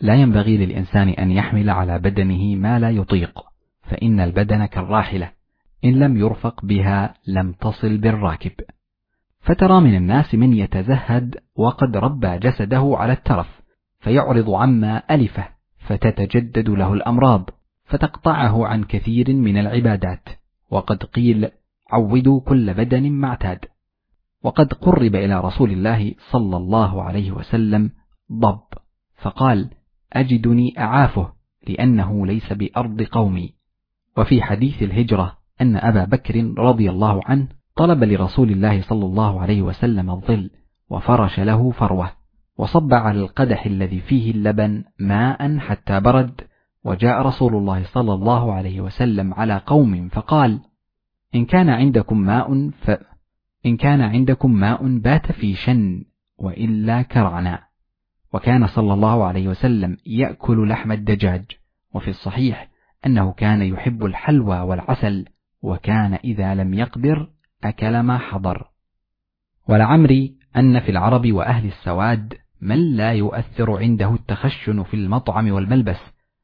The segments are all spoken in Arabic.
لا ينبغي للإنسان أن يحمل على بدنه ما لا يطيق فإن البدن كالراحلة إن لم يرفق بها لم تصل بالراكب. فترى من الناس من يتزهد وقد ربى جسده على الترف فيعرض عما ألفه فتتجدد له الأمراض فتقطعه عن كثير من العبادات. وقد قيل عودوا كل بدن ما اعتاد وقد قرب إلى رسول الله صلى الله عليه وسلم ضب فقال أجدني أعافه لأنه ليس بأرض قومي. وفي حديث الهجرة أن أبا بكر رضي الله عنه طلب لرسول الله صلى الله عليه وسلم الظل وفرش له فروة وصب على القدح الذي فيه اللبن ماء حتى برد وجاء رسول الله صلى الله عليه وسلم على قوم فقال إن كان عندكم ماء ف إن كان عندكم ماء بات في شن وإلا كرعنا. وكان صلى الله عليه وسلم يأكل لحم الدجاج وفي الصحيح أنه كان يحب الحلوى والعسل وكان إذا لم يقدر أكل ما حضر. ولعمري أن في العرب وأهل السواد من لا يؤثر عنده التخشن في المطعم والملبس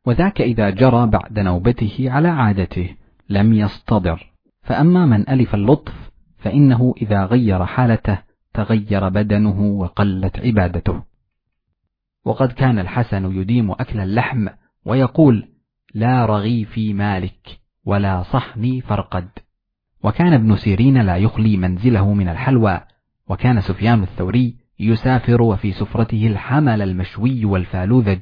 وذاك إذا جرى بعد نوبته على عادته لم يصطدر. فأما من ألف اللطف فإنه إذا غير حالته تغير بدنه وقلت عبادته. وقد كان الحسن يديم أكل اللحم ويقول لا رغيفي مالك ولا صحني فرقد. وكان ابن سيرين لا يخلي منزله من الحلوى وكان سفيان الثوري يسافر وفي سفرته الحمل المشوي والفالوذج.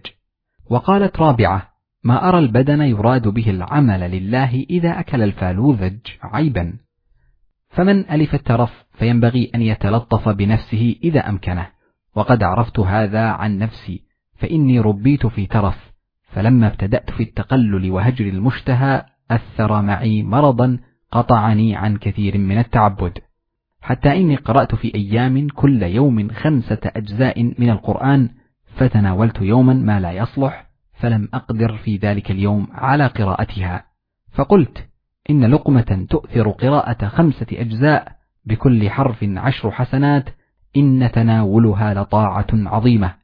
وقالت رابعة ما أرى البدن يراد به العمل لله إذا أكل الفالوذج عيبا. فمن ألف الترف فينبغي أن يتلطف بنفسه إذا أمكنه. وقد عرفت هذا عن نفسي فإني ربيت في ترف فلما ابتدأت في التقلل وهجر المشتهى أثر معي مرضا قطعني عن كثير من التعبد. حتى إني قرأت في أيام كل يوم خمسة أجزاء من القرآن فتناولت يوما ما لا يصلح فلم أقدر في ذلك اليوم على قراءتها. فقلت إن لقمة تؤثر قراءة خمسة أجزاء بكل حرف عشر حسنات إن تناولها لطاعة عظيمة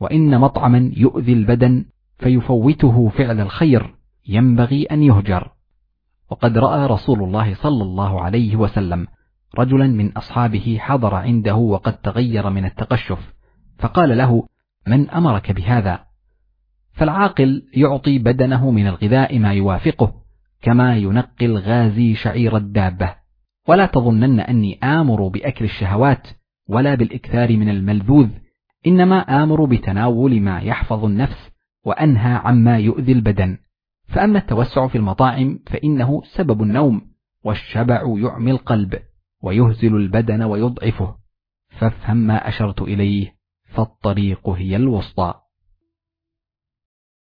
وإن مطعما يؤذي البدن فيفوته فعل الخير ينبغي أن يهجر. وقد رأى رسول الله صلى الله عليه وسلم رجلا من أصحابه حضر عنده وقد تغير من التقشف فقال له من أمرك بهذا؟ فالعاقل يعطي بدنه من الغذاء ما يوافقه كما ينقي الغازي شعير الدابة. ولا تظنن أني آمر بأكل الشهوات ولا بالإكثار من الملذوذ إنما آمر بتناول ما يحفظ النفس وأنهى عما يؤذي البدن. فأما التوسع في المطاعم فإنه سبب النوم والشبع يعمي القلب ويهزل البدن ويضعفه. فافهم ما أشرت إليه فالطريق هي الوسطى.